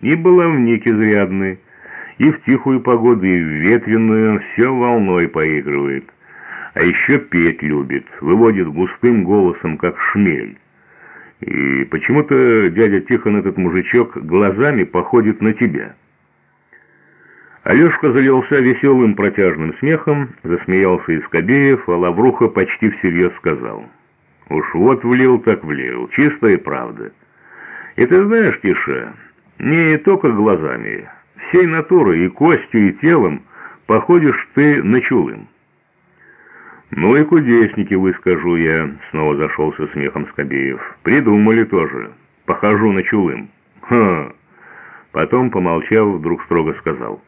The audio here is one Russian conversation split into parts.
И баловник изрядный, и в тихую погоду, и в ветреную все волной поигрывает. А еще петь любит, выводит густым голосом, как шмель. И почему-то дядя Тихон, этот мужичок, глазами походит на тебя». Алешка залился веселым протяжным смехом, засмеялся из Кобеев, а Лавруха почти всерьез сказал. «Уж вот влил так влил, чистая правда. И ты знаешь, Тиша, не только глазами, всей натурой и костью, и телом походишь ты на чулым». «Ну и кудесники вы, скажу я», — снова зашелся смехом Скобеев. «Придумали тоже. Похожу на чулым». «Ха!» Потом, помолчав, вдруг строго сказал.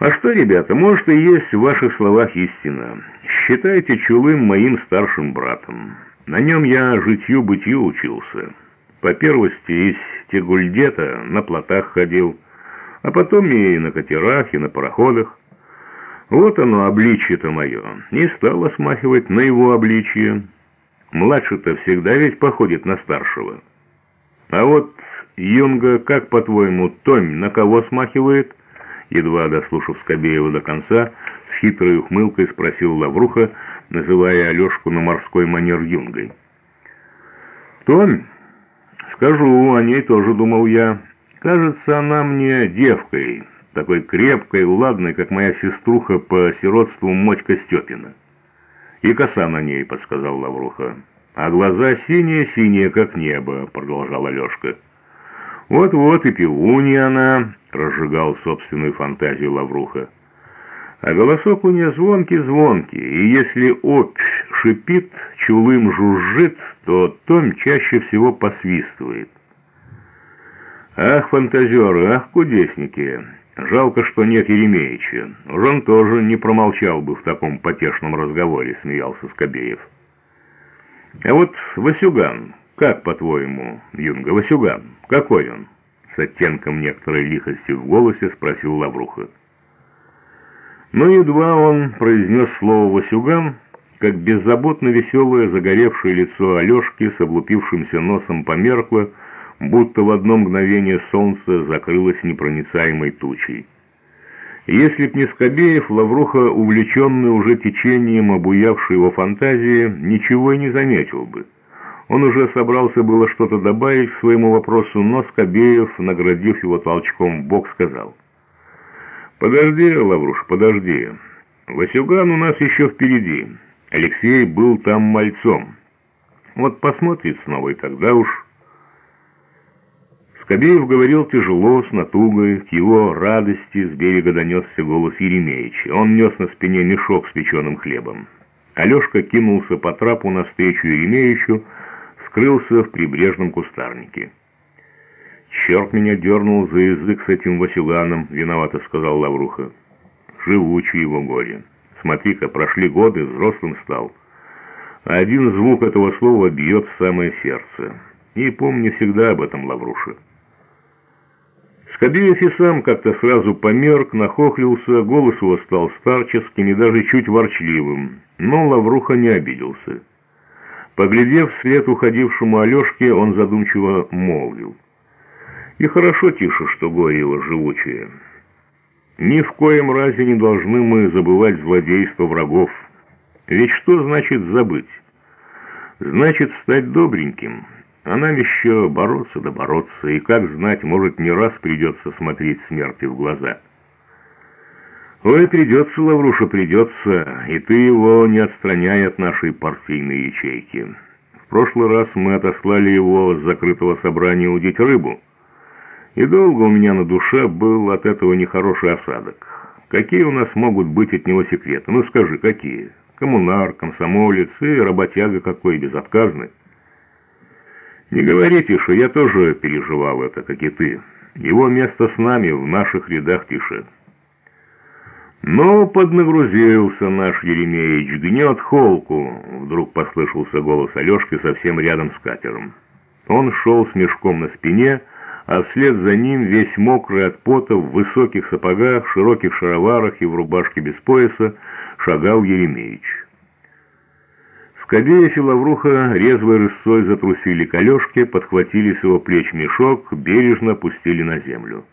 А что, ребята, может и есть в ваших словах истина. Считайте Чулым моим старшим братом. На нем я житью-бытию учился. По первости из Тегульдета на плотах ходил, а потом и на катерах, и на пароходах. Вот оно, обличье-то мое, и стало смахивать на его обличье. Младший-то всегда ведь походит на старшего. А вот Юнга, как, по-твоему, Томь на кого смахивает?» едва дослушав Скобеева до конца, с хитрой ухмылкой спросил Лавруха, называя Алешку на морской манер юнгой. «Томь, скажу, о ней тоже думал я. Кажется, она мне девкой, такой крепкой, ладной, как моя сеструха по сиротству Мотька Степина. И коса на ней, подсказал Лавруха. А глаза синие-синие, как небо, продолжал Алешка. Вот-вот и пивунья она, разжигал собственную фантазию Лавруха. А голосок у нее звонкий-звонкий, и если опь шипит, чулым жужжит, то Том чаще всего посвистывает. Ах, фантазеры, ах, кудесники! Жалко, что нет Еремеевича. Уж он тоже не промолчал бы в таком потешном разговоре, смеялся Скобеев. А вот Васюган, «Как, по-твоему, Юнга, Васюган, какой он?» С оттенком некоторой лихости в голосе спросил Лавруха. Но едва он произнес слово «Васюган», как беззаботно веселое загоревшее лицо Алешки с облупившимся носом померкло, будто в одно мгновение солнце закрылось непроницаемой тучей. Если б не Скобеев, Лавруха, увлеченный уже течением обуявшей его фантазии, ничего и не заметил бы. Он уже собрался было что-то добавить к своему вопросу, но Скобеев, наградив его толчком в бок, сказал. «Подожди, Лавруш, подожди. Васюган у нас еще впереди. Алексей был там мальцом. Вот посмотрит снова, и тогда уж...» Скобеев говорил тяжело, с натугой, к его радости с берега донесся голос Еремеевича. Он нес на спине мешок с печеным хлебом. Алешка кинулся по трапу навстречу Еремеевичу, скрылся в прибрежном кустарнике. «Черт меня дернул за язык с этим Васюганом», — виновато сказал Лавруха. «Живучий его горе. Смотри-ка, прошли годы, взрослым стал. Один звук этого слова бьет в самое сердце. И помни всегда об этом, Лавруша». Скобеев и сам как-то сразу померк, нахохлился, голос его стал старческим и даже чуть ворчливым, но Лавруха не обиделся. Поглядев вслед уходившему Алешке, он задумчиво молвил. «И хорошо тише, что горе его живучее. Ни в коем разе не должны мы забывать злодейство врагов. Ведь что значит забыть? Значит стать добреньким, а нам еще бороться да бороться, и, как знать, может, не раз придется смотреть смерти в глаза». «Ой, придется, Лавруша, придется, и ты его не отстраняй от нашей партийной ячейки. В прошлый раз мы отослали его с закрытого собрания удить рыбу, и долго у меня на душе был от этого нехороший осадок. Какие у нас могут быть от него секреты? Ну скажи, какие? Коммунар, комсомолец и работяга какой, безотказный». «Не говорите, что я тоже переживал это, как и ты. Его место с нами, в наших рядах тише». «Ну, поднагрузился наш Еремеич, гнет холку!» Вдруг послышался голос Алешки совсем рядом с катером. Он шел с мешком на спине, а вслед за ним, весь мокрый от пота, в высоких сапогах, широких шароварах и в рубашке без пояса, шагал Еремеич. Скобеев и Лавруха резвой рысцой затрусили к подхватили с его плеч мешок, бережно пустили на землю.